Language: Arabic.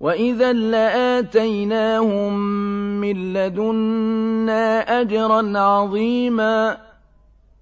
وَإِذًا لَّآتَيْنَاهُم مِّن لَّدُنَّا أَجْرًا عَظِيمًا